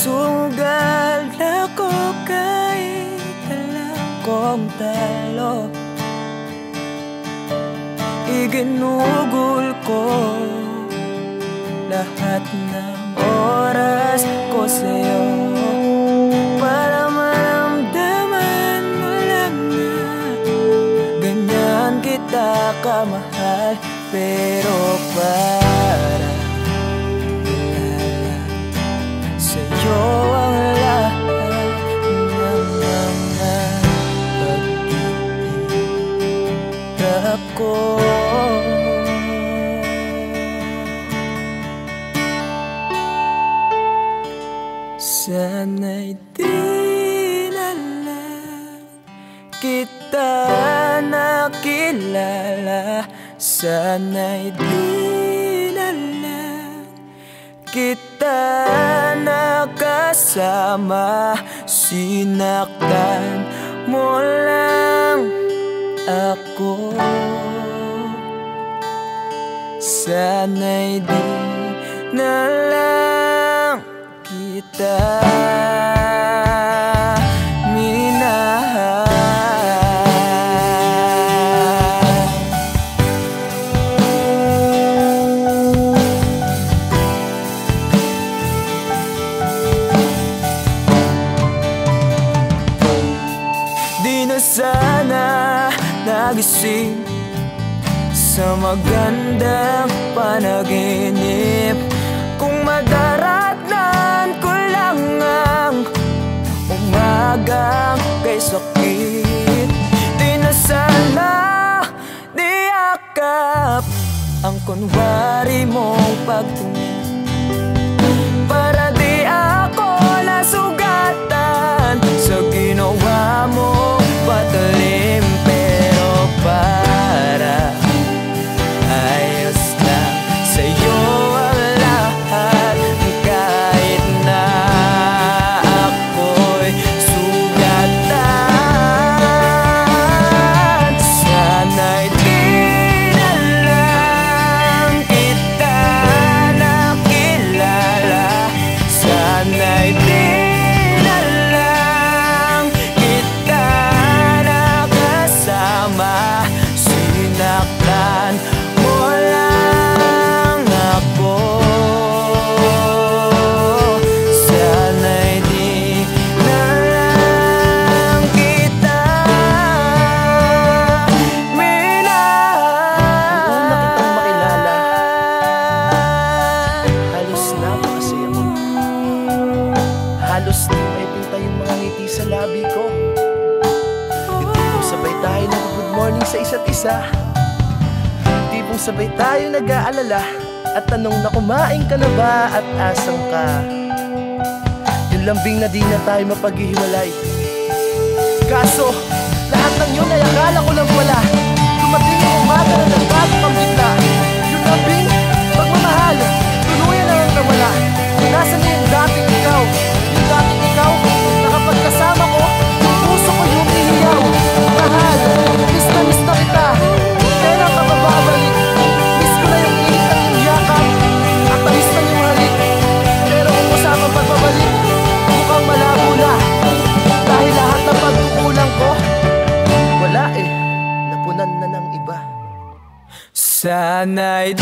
Tinanggal ako kahit alam kong talo. Iginugol ko lahat ng oras ko sa'yo. Para maramdaman mo lang na Ganyan kita kamahal Pero para Sana'y di na lang kita nakilala Sana'y di na lang kita nakasama Sinaktan mo lang ako. Sana'y di na lang kita Di na sana nagising sa magandang panaginip Kung madaratnan kunwari mong pagtingin Para Halos di may pinta yung mga ngiti sa labi ko. Tipong sabay tayo nag-good morning sa isa't isa. Tipong sabay tayo nag-aalala. At tanong na kumain ka na ba at asang ka? Yung lambing na di na tayo mapaghihiwalay. Kaso, Sana'y